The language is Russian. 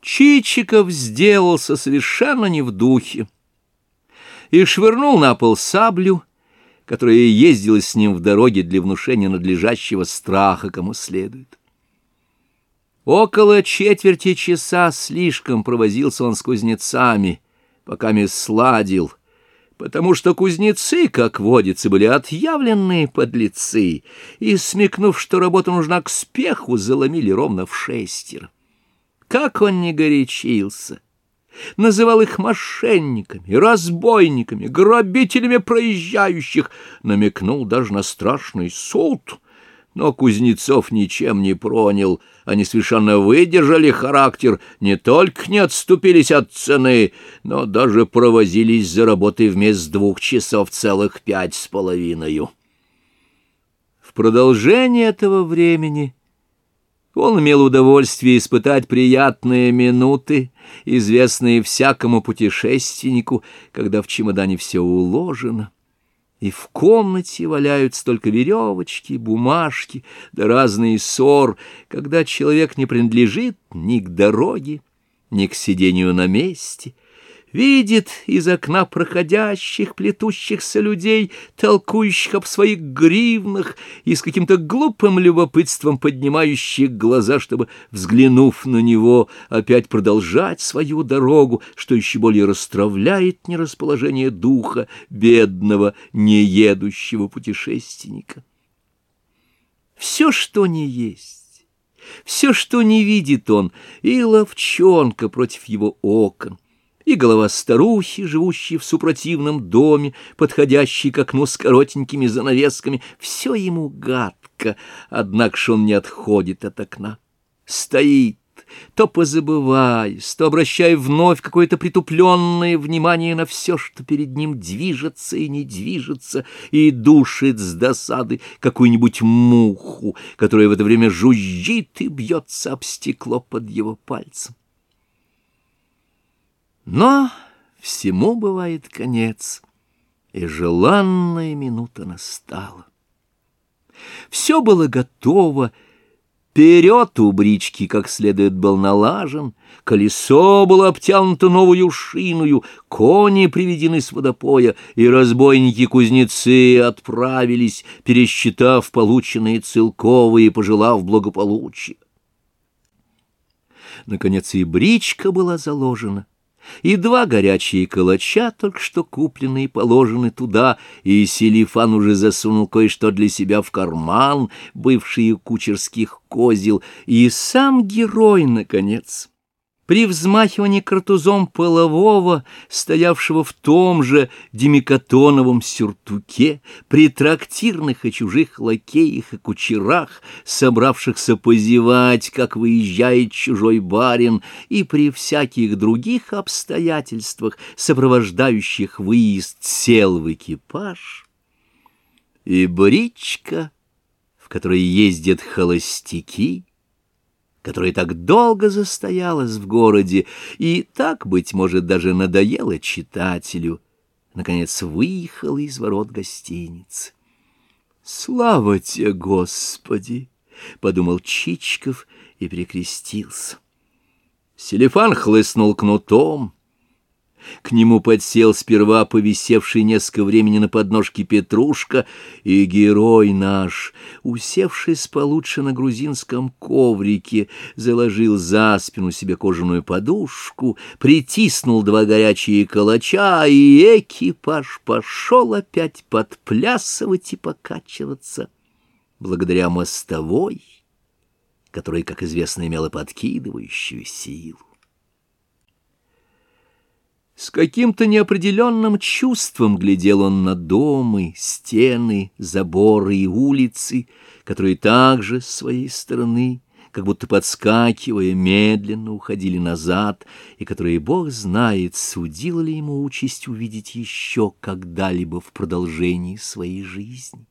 Чичиков сделался совершенно не в духе и швырнул на пол саблю, которая ездила с ним в дороге для внушения надлежащего страха, кому следует. Около четверти часа слишком провозился он с кузнецами, пока мисс сладил, потому что кузнецы, как водится, были отъявленные подлецы, и, смекнув, что работа нужна к спеху, заломили ровно в шестеро. Как он не горячился! Называл их мошенниками, разбойниками, грабителями проезжающих, намекнул даже на страшный суд. Но Кузнецов ничем не пронял, они совершенно выдержали характер, не только не отступились от цены, но даже провозились за работой вместо двух часов целых пять с половиной. В продолжение этого времени... Он имел удовольствие испытать приятные минуты, известные всякому путешественнику, когда в чемодане все уложено, и в комнате валяются только веревочки, бумажки да разные ссор, когда человек не принадлежит ни к дороге, ни к сидению на месте, видит из окна проходящих, плетущихся людей, толкующих об своих гривнах и с каким-то глупым любопытством поднимающих глаза, чтобы, взглянув на него, опять продолжать свою дорогу, что еще более расстравляет нерасположение духа бедного, неедущего путешественника. Все, что не есть, все, что не видит он, и ловчонка против его окон, и голова старухи, живущей в супротивном доме, подходящей к окну с коротенькими занавесками, все ему гадко, однако ж он не отходит от окна. Стоит, то позабываясь, то обращая вновь какое-то притупленное внимание на все, что перед ним движется и не движется, и душит с досады какую-нибудь муху, которая в это время жужжит и бьется об стекло под его пальцем. Но всему бывает конец, и желанная минута настала. Все было готово, Вперед у брички как следует был налажен, колесо было обтянуто новую шиною, кони приведены с водопоя, и разбойники-кузнецы отправились, пересчитав полученные целковые пожелав благополучия. Наконец и бричка была заложена, и два горячие калача, только что купленные, положены туда, и Селифан уже засунул кое-что для себя в карман, бывшие кучерских козел, и сам герой, наконец при взмахивании картузом полового, стоявшего в том же демикатоновом сюртуке, при трактирных и чужих лакеях и кучерах, собравшихся позевать, как выезжает чужой барин, и при всяких других обстоятельствах, сопровождающих выезд, сел в экипаж, и бричка, в которой ездят холостяки, которая так долго застоялась в городе и так, быть может, даже надоела читателю, наконец выехала из ворот гостиницы. «Слава тебе, Господи!» — подумал Чичиков и перекрестился. Селефан хлыстнул кнутом, к нему подсел сперва повисевший несколько времени на подножке Петрушка, и герой наш, усевшись получше на грузинском коврике, заложил за спину себе кожаную подушку, притиснул два горячие калача, и экипаж пошел опять подплясывать и покачиваться благодаря мостовой, которая, как известно, имела подкидывающую силу. С каким-то неопределенным чувством глядел он на дома, стены, заборы и улицы, которые также с своей стороны, как будто подскакивая, медленно уходили назад, и которые, Бог знает, судила ли ему участь увидеть еще когда-либо в продолжении своей жизни.